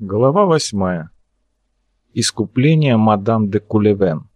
Глава восьмая. Искупление мадам де Кулевен.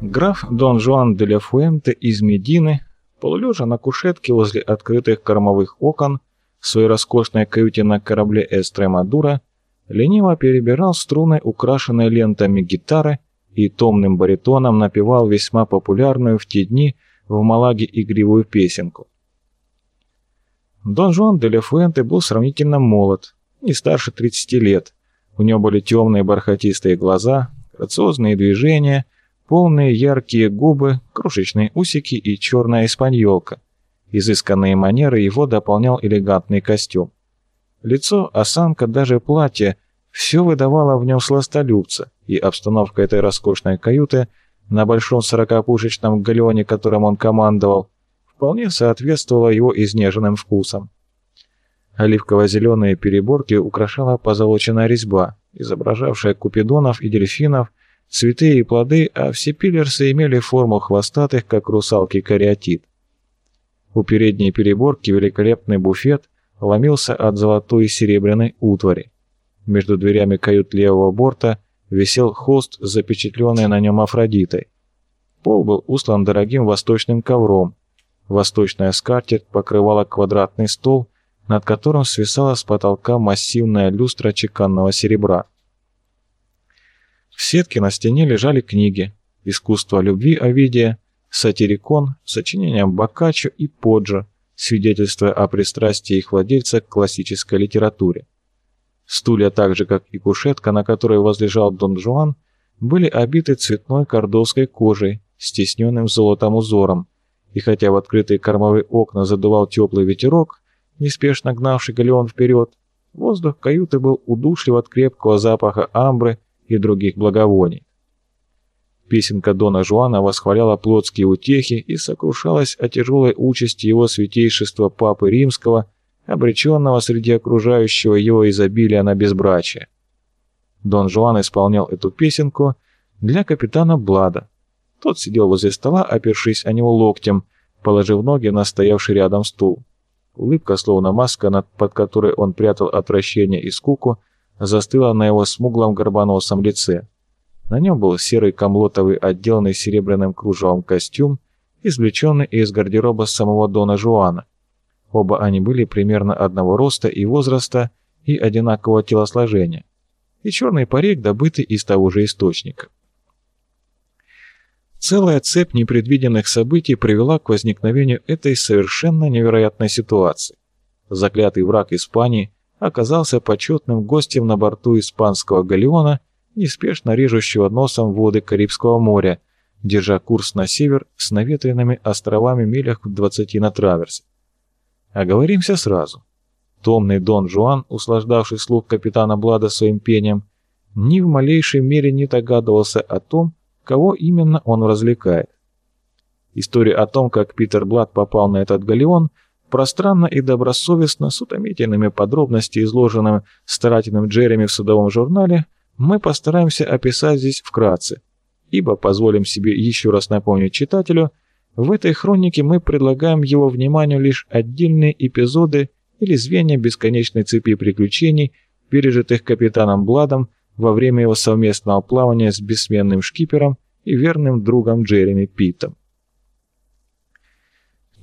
Граф Дон Жуан де ля Фуэнте из Медины, полулежа на кушетке возле открытых кормовых окон в своей роскошной каюте на корабле Эстремадура, лениво перебирал струны, украшенные лентами гитары, и томным баритоном напевал весьма популярную в те дни в Малаге игривую песенку. Дон Жуан де Фуэнте был сравнительно молод, не старше 30 лет. У него были темные бархатистые глаза, грациозные движения – Полные яркие губы, крошечные усики и черная испаньолка. Изысканные манеры его дополнял элегантный костюм. Лицо, осанка, даже платье – все выдавало в нем сластолюбца, и обстановка этой роскошной каюты на большом сорокапушечном галеоне, которым он командовал, вполне соответствовала его изнеженным вкусам. Оливково-зеленые переборки украшала позолоченная резьба, изображавшая купидонов и дельфинов – цветы и плоды, а все пиллерсы имели форму хвостатых, как русалки кариатид. У передней переборки великолепный буфет ломился от золотой и серебряной утвари. Между дверями кают левого борта висел хост, запечатленный на нем Афродитой. Пол был услан дорогим восточным ковром. Восточная скатерть покрывала квадратный стол, над которым свисала с потолка массивная люстра чеканного серебра. В сетке на стене лежали книги «Искусство любви Овидия», «Сатирикон», сочинения Боккаччо и Поджо, свидетельствуя о пристрастии их владельца к классической литературе. Стулья, так же как и кушетка, на которой возлежал Дон Жуан, были обиты цветной кордовской кожей с тисненным золотом узором, и хотя в открытые кормовые окна задувал теплый ветерок, неспешно гнавший галеон вперед, воздух каюты был удушлив от крепкого запаха амбры и других благовоний. Песенка Дона Жуана восхваляла плотские утехи и сокрушалась о тяжелой участи его святейшества Папы Римского, обреченного среди окружающего его изобилия на безбрачие. Дон Жуан исполнял эту песенку для капитана Блада. Тот сидел возле стола, опершись о него локтем, положив ноги на стоявший рядом стул. Улыбка, словно маска, под которой он прятал отвращение и скуку, застыла на его смуглом горбоносом лице. На нем был серый комлотовый, отделанный серебряным кружевом костюм, извлеченный из гардероба самого Дона Жуана. Оба они были примерно одного роста и возраста и одинакового телосложения. И черный парик, добытый из того же источника. Целая цепь непредвиденных событий привела к возникновению этой совершенно невероятной ситуации. Заклятый враг Испании – оказался почетным гостем на борту испанского галеона, неспешно режущего носом воды Карибского моря, держа курс на север с наветренными островами милях в 20 на траверсе. Оговоримся сразу. Томный Дон Жуан, услаждавший слух капитана Блада своим пением, ни в малейшей мере не догадывался о том, кого именно он развлекает. История о том, как Питер Блад попал на этот галеон – пространно и добросовестно, с утомительными подробностями, изложенными старательным Джереми в судовом журнале, мы постараемся описать здесь вкратце, ибо позволим себе еще раз напомнить читателю, в этой хронике мы предлагаем его вниманию лишь отдельные эпизоды или звенья бесконечной цепи приключений, пережитых капитаном Бладом во время его совместного плавания с бессменным шкипером и верным другом Джереми Питтом.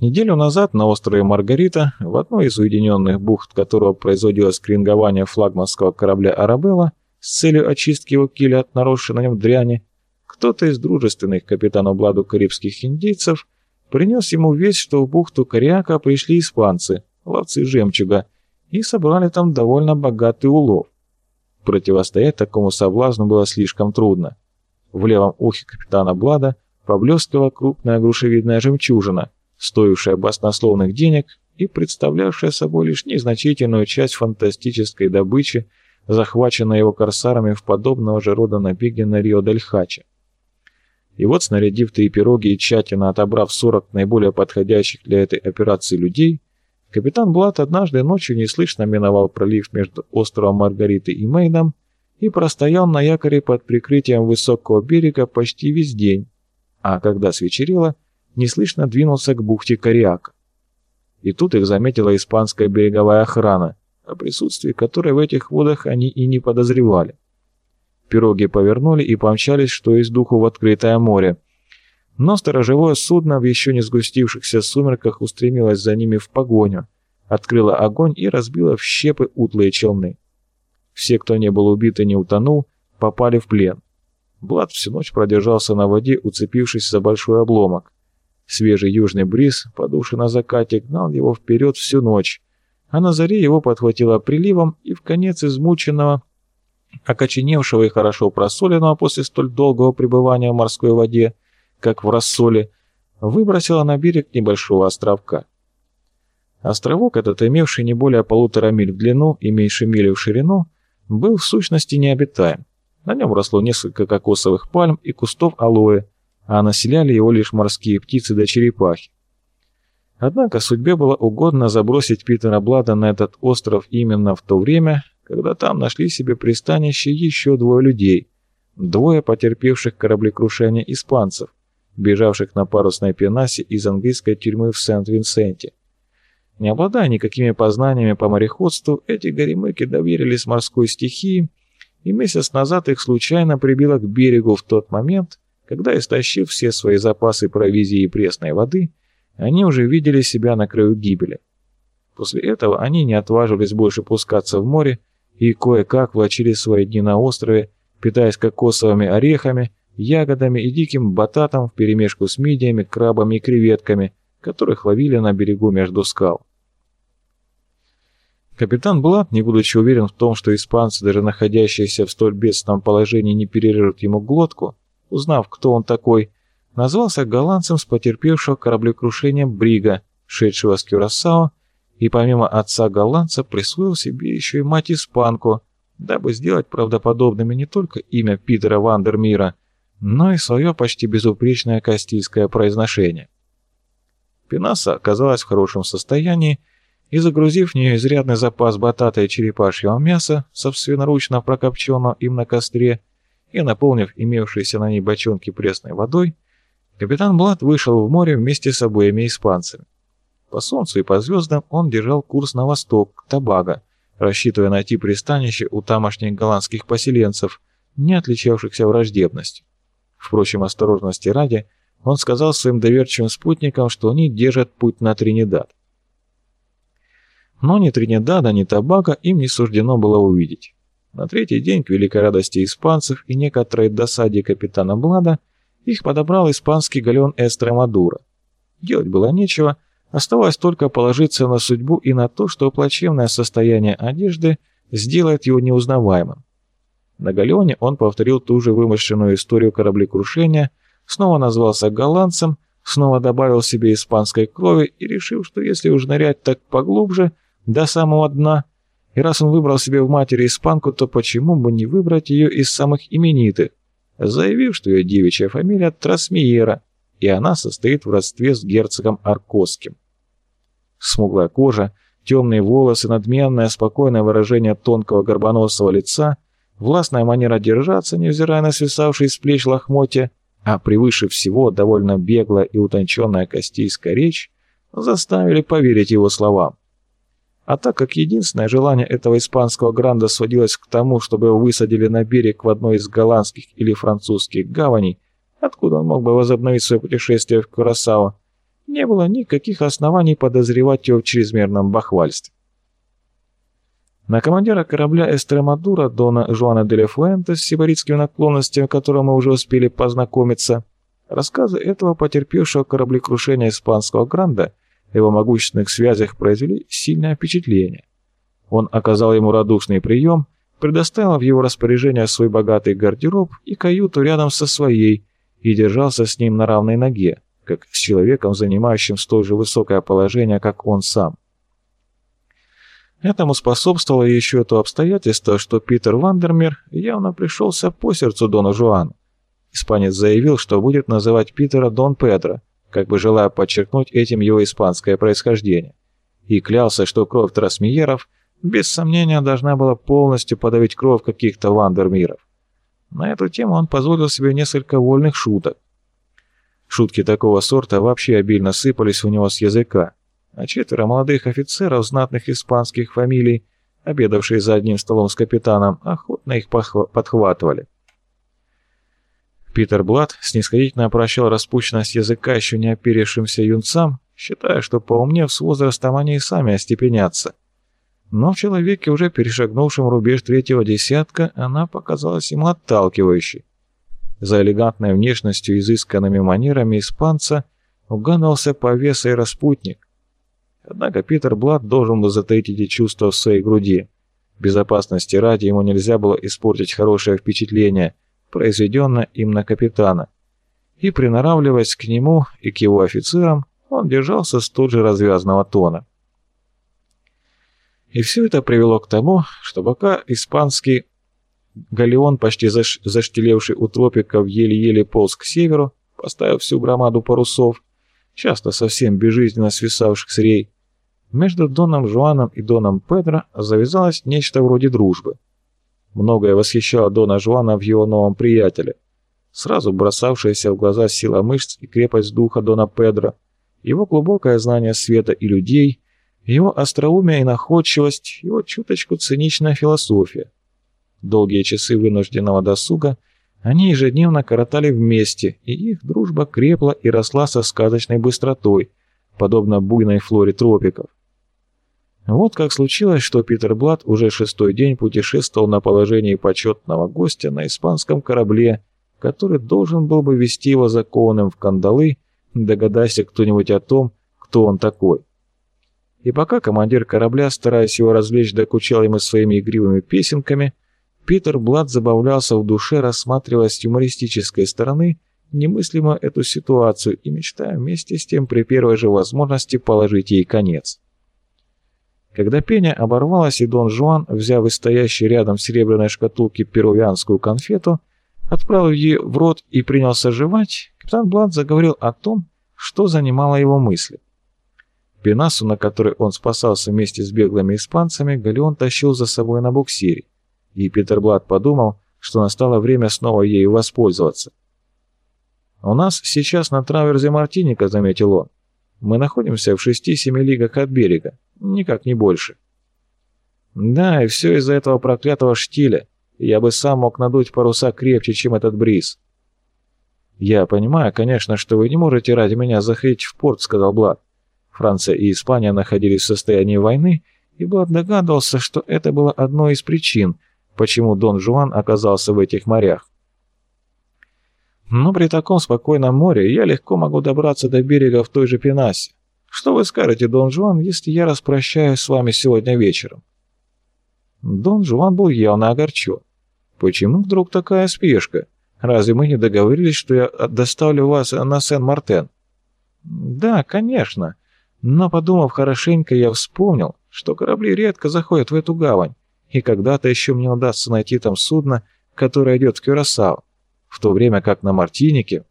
Неделю назад на острове Маргарита, в одной из уединенных бухт которого производилось крингование флагманского корабля «Арабелла» с целью очистки его киля от наросшей на нем дряни, кто-то из дружественных капитану Бладу карибских индейцев принес ему весть, что в бухту Кориака пришли испанцы, ловцы жемчуга, и собрали там довольно богатый улов. Противостоять такому соблазну было слишком трудно. В левом ухе капитана Блада поблескивала крупная грушевидная жемчужина – стоившая баснословных денег и представлявшая собой лишь незначительную часть фантастической добычи, захваченной его корсарами в подобного же рода набеге на Рио-дель-Хача. И вот, снарядив три пироги и тщательно отобрав 40 наиболее подходящих для этой операции людей, капитан Блат однажды ночью неслышно миновал пролив между островом Маргариты и Мейном и простоял на якоре под прикрытием высокого берега почти весь день, а когда свечерело, неслышно двинулся к бухте Кориака. И тут их заметила испанская береговая охрана, о присутствии которой в этих водах они и не подозревали. Пироги повернули и помчались, что из духу в открытое море. Но сторожевое судно в еще не сгустившихся сумерках устремилось за ними в погоню, открыло огонь и разбило в щепы утлые челны. Все, кто не был убит и не утонул, попали в плен. Блад всю ночь продержался на воде, уцепившись за большой обломок. Свежий южный бриз, подувший на закате, гнал его вперед всю ночь, а на заре его подхватило приливом и в конец измученного, окоченевшего и хорошо просоленного после столь долгого пребывания в морской воде, как в рассоле, выбросило на берег небольшого островка. Островок этот, имевший не более полутора миль в длину и меньше мили в ширину, был в сущности необитаем. На нем росло несколько кокосовых пальм и кустов алоэ, а населяли его лишь морские птицы да черепахи. Однако судьбе было угодно забросить Питера Блада на этот остров именно в то время, когда там нашли себе пристанище еще двое людей, двое потерпевших кораблекрушение испанцев, бежавших на парусной пенасе из английской тюрьмы в Сент-Винсенте. Не обладая никакими познаниями по мореходству, эти горемыки доверились морской стихии, и месяц назад их случайно прибило к берегу в тот момент, когда, истощив все свои запасы провизии и пресной воды, они уже видели себя на краю гибели. После этого они не отважились больше пускаться в море и кое-как влачили свои дни на острове, питаясь кокосовыми орехами, ягодами и диким бататом вперемешку с мидиями, крабами и креветками, которых ловили на берегу между скал. Капитан Блат, не будучи уверен в том, что испанцы, даже находящиеся в столь бедственном положении, не перережут ему глотку, узнав, кто он такой, назвался голландцем с потерпевшего кораблекрушение Брига, шедшего с Кюрасао, и помимо отца голландца присвоил себе еще и мать-испанку, дабы сделать правдоподобными не только имя Питера Вандермира, но и свое почти безупречное кастильское произношение. Пенаса оказалась в хорошем состоянии, и, загрузив в нее изрядный запас батата и черепашьего мяса, собственноручно прокопченного им на костре, и наполнив имевшиеся на ней бочонки пресной водой, капитан Блад вышел в море вместе с обоими испанцами. По солнцу и по звездам он держал курс на восток, к Табаго, рассчитывая найти пристанище у тамошних голландских поселенцев, не отличавшихся враждебностью. Впрочем, осторожности ради, он сказал своим доверчивым спутникам, что они держат путь на Тринидад. Но ни Тринидада, ни Табака им не суждено было увидеть. На третий день, к великой радости испанцев и некоторой досаде капитана Блада, их подобрал испанский галеон Эстремадура. Делать было нечего, оставалось только положиться на судьбу и на то, что плачевное состояние одежды сделает его неузнаваемым. На галеоне он повторил ту же вымышленную историю кораблекрушения, снова назвался голландцем, снова добавил себе испанской крови и решил, что если уж нырять так поглубже – до самого дна, и раз он выбрал себе в матери испанку, то почему бы не выбрать ее из самых именитых, заявив, что ее девичья фамилия Трасмиера, и она состоит в родстве с герцогом Аркосским. Смуглая кожа, темные волосы, надменное, спокойное выражение тонкого горбоносого лица, властная манера держаться, невзирая на свисавшие с плеч лохмотья, а превыше всего довольно беглая и утонченная костейская речь, заставили поверить его словам. А так как единственное желание этого испанского гранда сводилось к тому, чтобы его высадили на берег в одной из голландских или французских гаваней, откуда он мог бы возобновить свое путешествие в Курасао, не было никаких оснований подозревать его в чрезмерном бахвальстве. На командира корабля «Эстремадура» Дона Жуана де Фуэнте с сибаритскими наклонностями, которым мы уже успели познакомиться, рассказы этого потерпевшего кораблекрушения испанского гранда его могущественных связях произвели сильное впечатление. Он оказал ему радушный прием, предоставил в его распоряжение свой богатый гардероб и каюту рядом со своей и держался с ним на равной ноге, как с человеком, занимающим столь же высокое положение, как он сам. Этому способствовало еще то обстоятельство, что Питер Вандермер явно пришелся по сердцу Дону Жуану. Испанец заявил, что будет называть Питера Дон Педро, как бы желая подчеркнуть этим его испанское происхождение, и клялся, что кровь Трасмиеров без сомнения должна была полностью подавить кровь каких-то вандермиров. На эту тему он позволил себе несколько вольных шуток. Шутки такого сорта вообще обильно сыпались у него с языка, а четверо молодых офицеров знатных испанских фамилий, обедавшие за одним столом с капитаном, охотно их подхватывали. Питер Блад снисходительно прощал распущенность языка еще не оперившимся юнцам, считая, что поумнев с возрастом они и сами остепенятся. Но в человеке, уже перешагнувшем рубеж третьего десятка, она показалась ему отталкивающей. За элегантной внешностью и изысканными манерами испанца угадывался повеса и распутник. Однако Питер Блад должен был затаить эти чувства в своей груди. Безопасности ради ему нельзя было испортить хорошее впечатление, произведенное им на капитана. И приноравливаясь к нему и к его офицерам, он держался столь же развязного тона. И все это привело к тому, что пока испанский галеон, почти заш заштелевший у тропиков, еле-еле полз к северу, поставив всю громаду парусов, часто совсем безжизненно свисавших с рей, между Доном Жуаном и Доном Педро завязалось нечто вроде дружбы. Многое восхищало Дона Жуана в его новом приятеле. Сразу бросавшаяся в глаза сила мышц и крепость духа Дона Педро, его глубокое знание света и людей, его остроумие и находчивость, его чуточку циничная философия. Долгие часы вынужденного досуга они ежедневно коротали вместе, и их дружба крепла и росла со сказочной быстротой, подобно буйной флоре тропиков. Вот как случилось, что Питер Блад уже шестой день путешествовал на положении почетного гостя на испанском корабле, который должен был бы вести его закованным в кандалы, догадайся кто-нибудь о том, кто он такой. И пока командир корабля, стараясь его развлечь, докучал ему своими игривыми песенками, Питер Блад забавлялся в душе, рассматривая с юмористической стороны немыслимо эту ситуацию и мечтая вместе с тем при первой же возможности положить ей конец. Когда пение оборвалось, и Дон Жуан, взяв из стоящей рядом серебряной шкатулки перувианскую конфету, отправил ее в рот и принялся жевать, капитан Блад заговорил о том, что занимало его мысли. Пенасу, на которой он спасался вместе с беглыми испанцами, Галеон тащил за собой на буксире, и Питер Блад подумал, что настало время снова ею воспользоваться. «У нас сейчас на траверзе Мартиника», — заметил он. «Мы находимся в шести-семи лигах от берега. Никак не больше. Да, и все из-за этого проклятого штиля. Я бы сам мог надуть паруса крепче, чем этот бриз. Я понимаю, конечно, что вы не можете ради меня заходить в порт, сказал Блад. Франция и Испания находились в состоянии войны, и Блад догадывался, что это было одной из причин, почему Дон Жуан оказался в этих морях. Но при таком спокойном море я легко могу добраться до берега в той же Пенасе. Что вы скажете, Дон Жуан, если я распрощаюсь с вами сегодня вечером?» Дон Жуан был явно огорчен. «Почему вдруг такая спешка? Разве мы не договорились, что я доставлю вас на Сен-Мартен?» «Да, конечно. Но, подумав хорошенько, я вспомнил, что корабли редко заходят в эту гавань, и когда-то еще мне удастся найти там судно, которое идет в Кюрасао, в то время как на Мартинике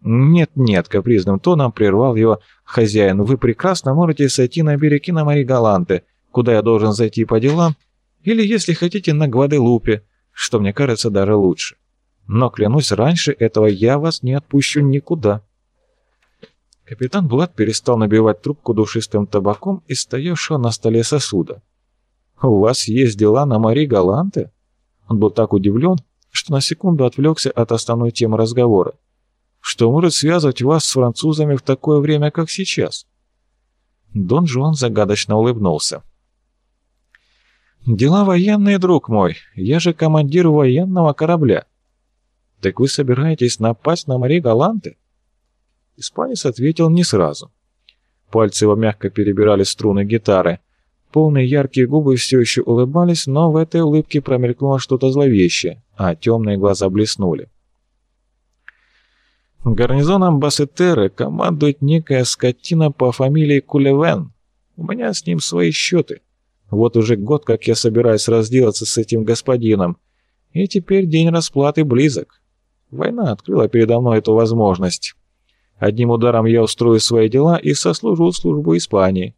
«Нет-нет», — капризным тоном прервал его хозяин, «вы прекрасно можете сойти на берег и на Мари Галанте, куда я должен зайти по делам, или, если хотите, на Гваделупе, что мне кажется даже лучше. Но, клянусь, раньше этого я вас не отпущу никуда». Капитан Блад перестал набивать трубку душистым табаком из стоявшего на столе сосуда. «У вас есть дела на Мари Галанте?» Он был так удивлен, что на секунду отвлекся от основной темы разговора что может связывать вас с французами в такое время, как сейчас?» Дон Жуан загадочно улыбнулся. «Дела военные, друг мой. Я же командир военного корабля». «Так вы собираетесь напасть на Мари Галанты?» Испанец ответил не сразу. Пальцы его мягко перебирали струны гитары. Полные яркие губы все еще улыбались, но в этой улыбке промелькнуло что-то зловещее, а темные глаза блеснули. Гарнизоном Бассетеры командует некая скотина по фамилии Кулевен. У меня с ним свои счеты. Вот уже год, как я собираюсь разделаться с этим господином. И теперь день расплаты близок. Война открыла передо мной эту возможность. Одним ударом я устрою свои дела и сослужу службу Испании.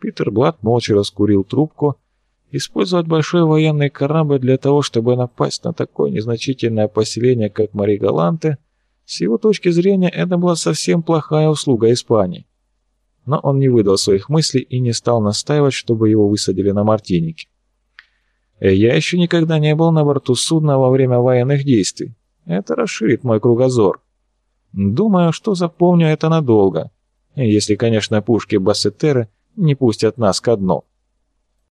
Питер Блад молча раскурил трубку. Использовать большой военный корабль для того, чтобы напасть на такое незначительное поселение, как Мари Галанте, с его точки зрения, это была совсем плохая услуга Испании. Но он не выдал своих мыслей и не стал настаивать, чтобы его высадили на Мартинике. Э, я еще никогда не был на борту судна во время военных действий. Это расширит мой кругозор. Думаю, что запомню это надолго. Если, конечно, пушки Бассетеры не пустят нас ко дну.